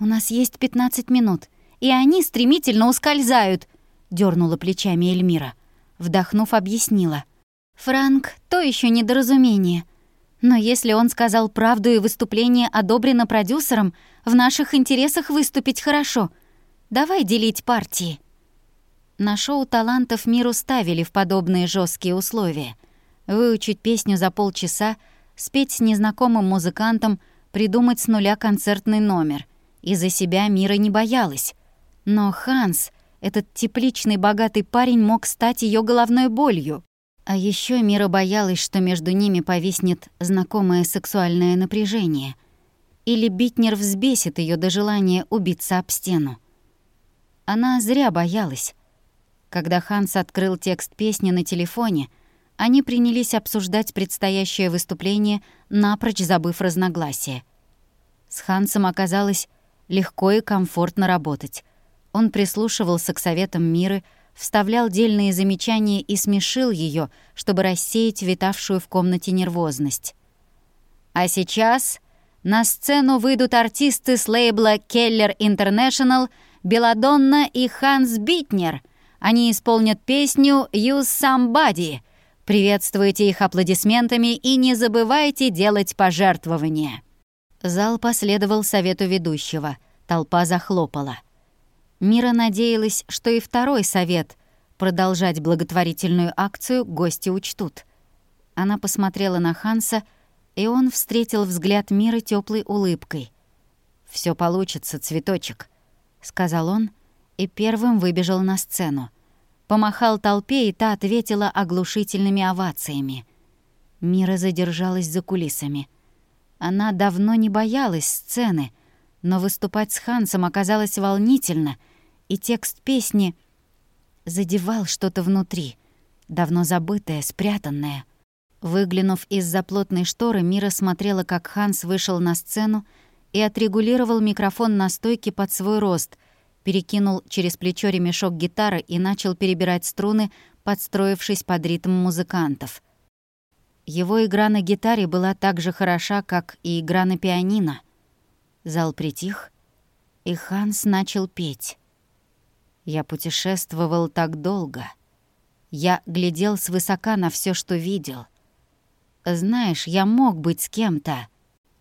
«У нас есть 15 минут, и они стремительно ускользают», — дернула плечами Эльмира. Вдохнув, объяснила. «Франк — то еще недоразумение. Но если он сказал правду и выступление одобрено продюсером, в наших интересах выступить хорошо. Давай делить партии». На шоу талантов миру ставили в подобные жесткие условия. Выучить песню за полчаса, спеть с незнакомым музыкантом, придумать с нуля концертный номер. И за себя мира не боялась. Но Ханс, этот тепличный богатый парень, мог стать ее головной болью. А еще Мира боялась, что между ними повиснет знакомое сексуальное напряжение. Или Битнер взбесит ее до желания убиться об стену. Она зря боялась. Когда Ханс открыл текст песни на телефоне, они принялись обсуждать предстоящее выступление, напрочь забыв разногласия. С Хансом оказалось легко и комфортно работать. Он прислушивался к советам Миры, вставлял дельные замечания и смешил ее, чтобы рассеять витавшую в комнате нервозность. А сейчас на сцену выйдут артисты с лейбла Keller International, Беладонна и Ханс Битнер. Они исполнят песню «Use Somebody». Приветствуйте их аплодисментами и не забывайте делать пожертвования. Зал последовал совету ведущего. Толпа захлопала. Мира надеялась, что и второй совет — продолжать благотворительную акцию гости учтут. Она посмотрела на Ханса, и он встретил взгляд Мира теплой улыбкой. Все получится, цветочек», — сказал он, и первым выбежал на сцену. Помахал толпе, и та ответила оглушительными овациями. Мира задержалась за кулисами. Она давно не боялась сцены — но выступать с Хансом оказалось волнительно, и текст песни задевал что-то внутри, давно забытое, спрятанное. Выглянув из-за плотной шторы, Мира смотрела, как Ханс вышел на сцену и отрегулировал микрофон на стойке под свой рост, перекинул через плечо ремешок гитары и начал перебирать струны, подстроившись под ритм музыкантов. Его игра на гитаре была так же хороша, как и игра на пианино. Зал притих, и Ханс начал петь. Я путешествовал так долго. Я глядел свысока на все, что видел. Знаешь, я мог быть с кем-то.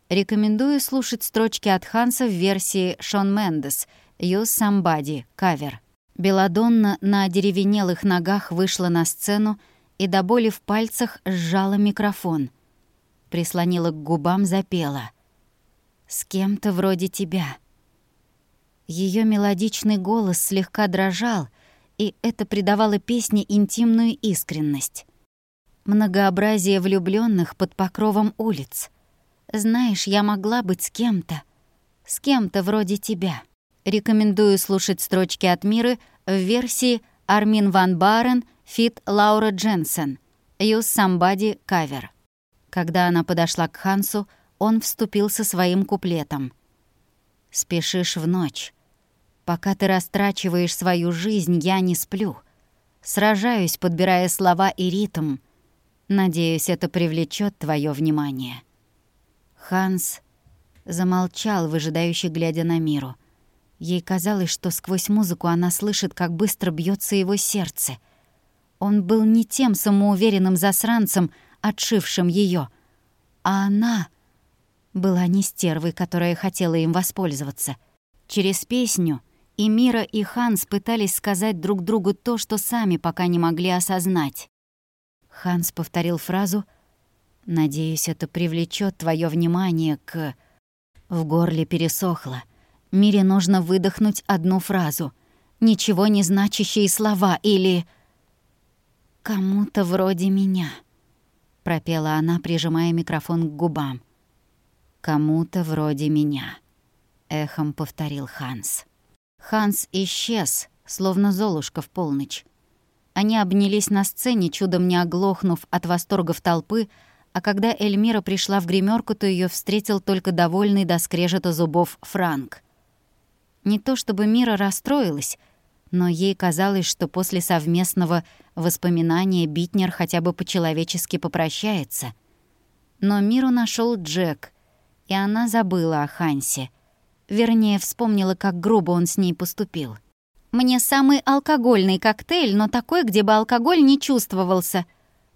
Рекомендую слушать строчки от Ханса в версии Шон Мендес «Use Somebody» кавер. Беладонна на деревенелых ногах вышла на сцену и до боли в пальцах сжала микрофон. Прислонила к губам, запела — с кем-то вроде тебя». Ее мелодичный голос слегка дрожал, и это придавало песне интимную искренность. Многообразие влюбленных под покровом улиц. Знаешь, я могла быть с кем-то, с кем-то вроде тебя. Рекомендую слушать строчки от Миры в версии Armin van Buuren feat. Laura Jansen, Use Somebody Cover. Когда она подошла к Хансу, он вступил со своим куплетом. «Спешишь в ночь. Пока ты растрачиваешь свою жизнь, я не сплю. Сражаюсь, подбирая слова и ритм. Надеюсь, это привлечет твое внимание». Ханс замолчал, выжидающий, глядя на миру. Ей казалось, что сквозь музыку она слышит, как быстро бьется его сердце. Он был не тем самоуверенным засранцем, отшившим ее, а она была не стервой, которая хотела им воспользоваться. Через песню и Мира, и Ханс пытались сказать друг другу то, что сами пока не могли осознать. Ханс повторил фразу «Надеюсь, это привлечет твое внимание к...» В горле пересохло. Мире нужно выдохнуть одну фразу. Ничего не значащие слова или... «Кому-то вроде меня», — пропела она, прижимая микрофон к губам. «Кому-то вроде меня», — эхом повторил Ханс. Ханс исчез, словно Золушка в полночь. Они обнялись на сцене, чудом не оглохнув от восторгов толпы, а когда Эльмира пришла в гримерку, то ее встретил только довольный до скрежета зубов Франк. Не то чтобы Мира расстроилась, но ей казалось, что после совместного воспоминания Битнер хотя бы по-человечески попрощается. Но Миру нашел Джек, и она забыла о Хансе. Вернее, вспомнила, как грубо он с ней поступил. «Мне самый алкогольный коктейль, но такой, где бы алкоголь не чувствовался»,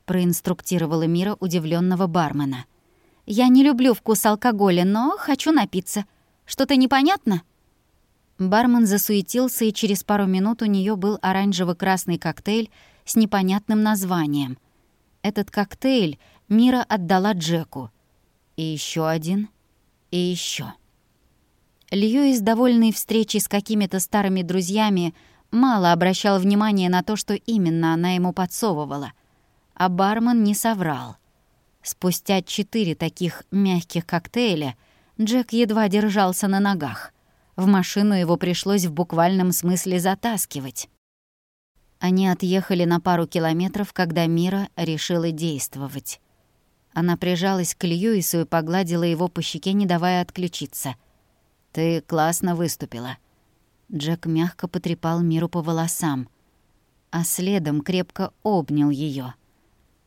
проинструктировала Мира удивленного бармена. «Я не люблю вкус алкоголя, но хочу напиться. Что-то непонятно?» Бармен засуетился, и через пару минут у нее был оранжево-красный коктейль с непонятным названием. Этот коктейль Мира отдала Джеку. И еще один, и еще. Льюис, довольный встречей с какими-то старыми друзьями, мало обращал внимания на то, что именно она ему подсовывала. А бармен не соврал. Спустя четыре таких мягких коктейля Джек едва держался на ногах. В машину его пришлось в буквальном смысле затаскивать. Они отъехали на пару километров, когда Мира решила действовать. Она прижалась к Льюису и погладила его по щеке, не давая отключиться. «Ты классно выступила». Джек мягко потрепал Миру по волосам, а следом крепко обнял ее.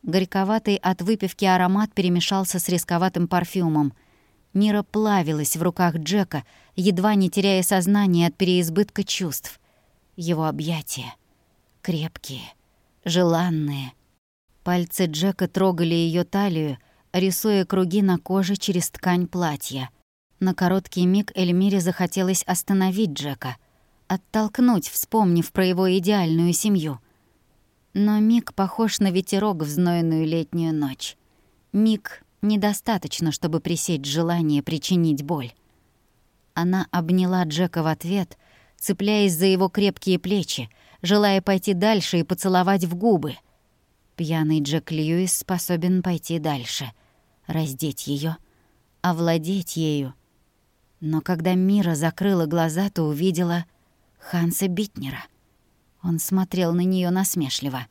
Горьковатый от выпивки аромат перемешался с рисковатым парфюмом — Мира плавилась в руках Джека, едва не теряя сознание от переизбытка чувств. Его объятия. Крепкие, желанные. Пальцы Джека трогали ее талию, рисуя круги на коже через ткань платья. На короткий миг Эльмире захотелось остановить Джека, оттолкнуть, вспомнив про его идеальную семью. Но миг похож на ветерок в знойную летнюю ночь. Миг недостаточно, чтобы пресечь желание причинить боль. Она обняла Джека в ответ, цепляясь за его крепкие плечи, желая пойти дальше и поцеловать в губы. Пьяный Джек Льюис способен пойти дальше, раздеть ее, овладеть ею. Но когда Мира закрыла глаза, то увидела Ханса Битнера. Он смотрел на нее насмешливо.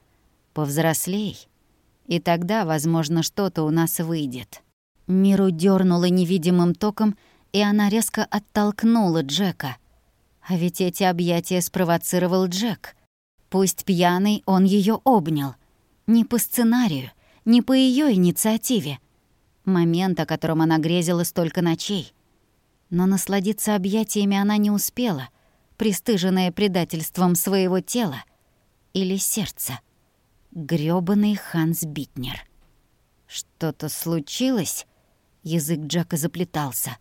«Повзрослей, и тогда, возможно, что-то у нас выйдет. Миру дернула невидимым током, и она резко оттолкнула Джека. А ведь эти объятия спровоцировал Джек. Пусть пьяный, он ее обнял. Не по сценарию, не по ее инициативе. Момент, о котором она грезила столько ночей. Но насладиться объятиями она не успела, пристыженная предательством своего тела или сердца грёбаный Ханс Битнер. Что-то случилось? Язык Джека заплетался.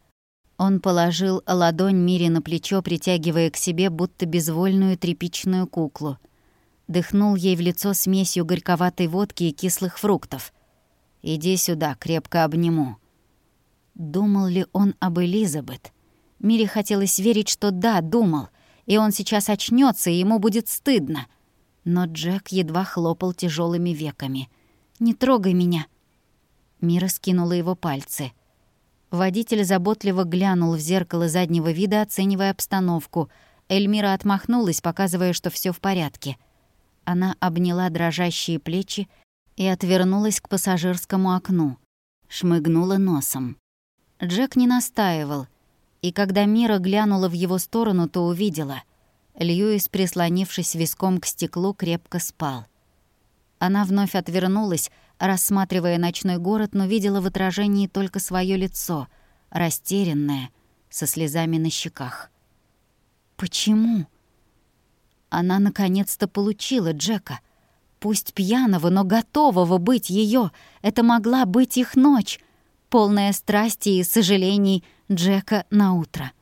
Он положил ладонь Мире на плечо, притягивая к себе будто безвольную тряпичную куклу. Дыхнул ей в лицо смесью горьковатой водки и кислых фруктов. «Иди сюда, крепко обниму». Думал ли он об Элизабет? Мире хотелось верить, что да, думал, и он сейчас очнется, и ему будет стыдно — но Джек едва хлопал тяжелыми веками. «Не трогай меня!» Мира скинула его пальцы. Водитель заботливо глянул в зеркало заднего вида, оценивая обстановку. Эльмира отмахнулась, показывая, что все в порядке. Она обняла дрожащие плечи и отвернулась к пассажирскому окну. Шмыгнула носом. Джек не настаивал, и когда Мира глянула в его сторону, то увидела. Льюис, прислонившись виском к стеклу, крепко спал. Она вновь отвернулась, рассматривая ночной город, но видела в отражении только свое лицо, растерянное, со слезами на щеках. Почему? Она наконец-то получила Джека. Пусть пьяного, но готового быть ее. Это могла быть их ночь, полная страсти и сожалений Джека на утро.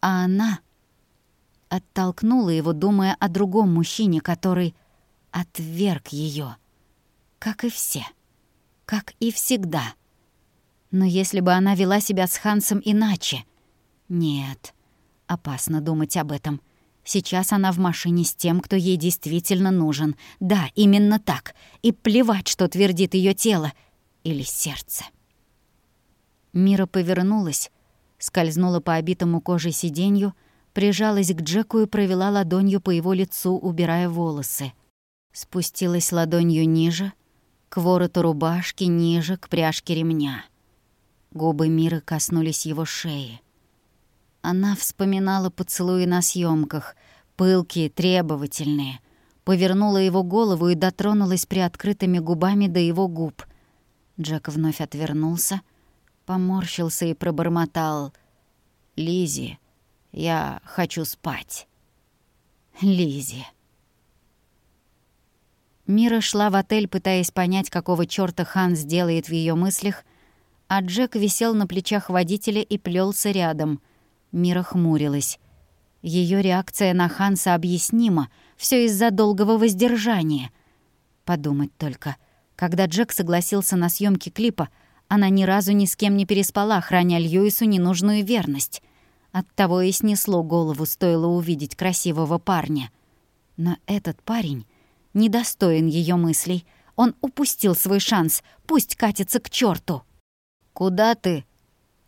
А она оттолкнула его, думая о другом мужчине, который отверг ее, как и все, как и всегда. Но если бы она вела себя с Хансом иначе... Нет, опасно думать об этом. Сейчас она в машине с тем, кто ей действительно нужен. Да, именно так. И плевать, что твердит ее тело или сердце. Мира повернулась, скользнула по обитому кожей сиденью, прижалась к Джеку и провела ладонью по его лицу, убирая волосы. Спустилась ладонью ниже, к вороту рубашки, ниже, к пряжке ремня. Губы Миры коснулись его шеи. Она вспоминала поцелуи на съемках, пылкие, требовательные. Повернула его голову и дотронулась приоткрытыми губами до его губ. Джек вновь отвернулся, поморщился и пробормотал. Лизи Я хочу спать. Лизи. Мира шла в отель, пытаясь понять, какого чёрта Хан сделает в её мыслях, а Джек висел на плечах водителя и плелся рядом. Мира хмурилась. Ее реакция на Ханса объяснима, все из-за долгого воздержания. Подумать только, когда Джек согласился на съемки клипа, она ни разу ни с кем не переспала, храня Льюису ненужную верность. Оттого и снесло голову, стоило увидеть красивого парня. Но этот парень недостоин ее мыслей. Он упустил свой шанс, пусть катится к черту. «Куда ты?» —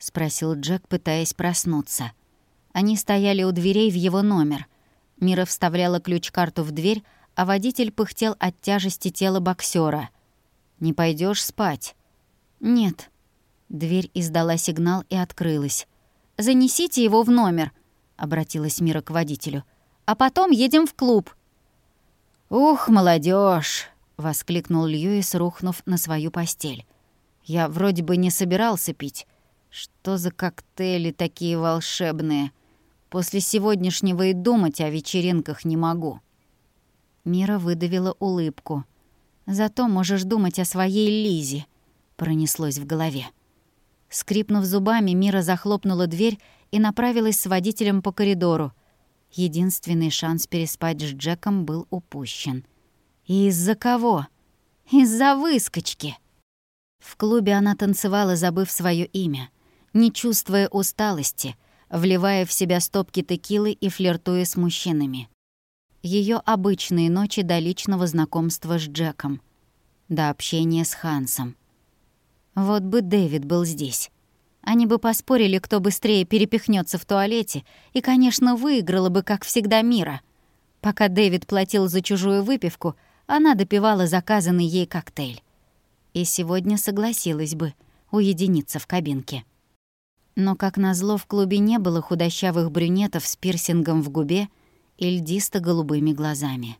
спросил Джек, пытаясь проснуться. Они стояли у дверей в его номер. Мира вставляла ключ-карту в дверь, а водитель пыхтел от тяжести тела боксера. «Не пойдешь спать?» «Нет». Дверь издала сигнал и открылась. «Занесите его в номер», — обратилась Мира к водителю. «А потом едем в клуб». «Ух, молодежь! воскликнул Льюис, рухнув на свою постель. «Я вроде бы не собирался пить. Что за коктейли такие волшебные? После сегодняшнего и думать о вечеринках не могу». Мира выдавила улыбку. «Зато можешь думать о своей Лизе», — пронеслось в голове. Скрипнув зубами, Мира захлопнула дверь и направилась с водителем по коридору. Единственный шанс переспать с Джеком был упущен. И из-за кого? Из-за выскочки. В клубе она танцевала, забыв свое имя, не чувствуя усталости, вливая в себя стопки текилы и флиртуя с мужчинами. Ее обычные ночи до личного знакомства с Джеком, до общения с Хансом. Вот бы Дэвид был здесь. Они бы поспорили, кто быстрее перепихнется в туалете, и, конечно, выиграла бы, как всегда, Мира. Пока Дэвид платил за чужую выпивку, она допивала заказанный ей коктейль. И сегодня согласилась бы уединиться в кабинке. Но, как назло, в клубе не было худощавых брюнетов с пирсингом в губе и льдисто-голубыми глазами.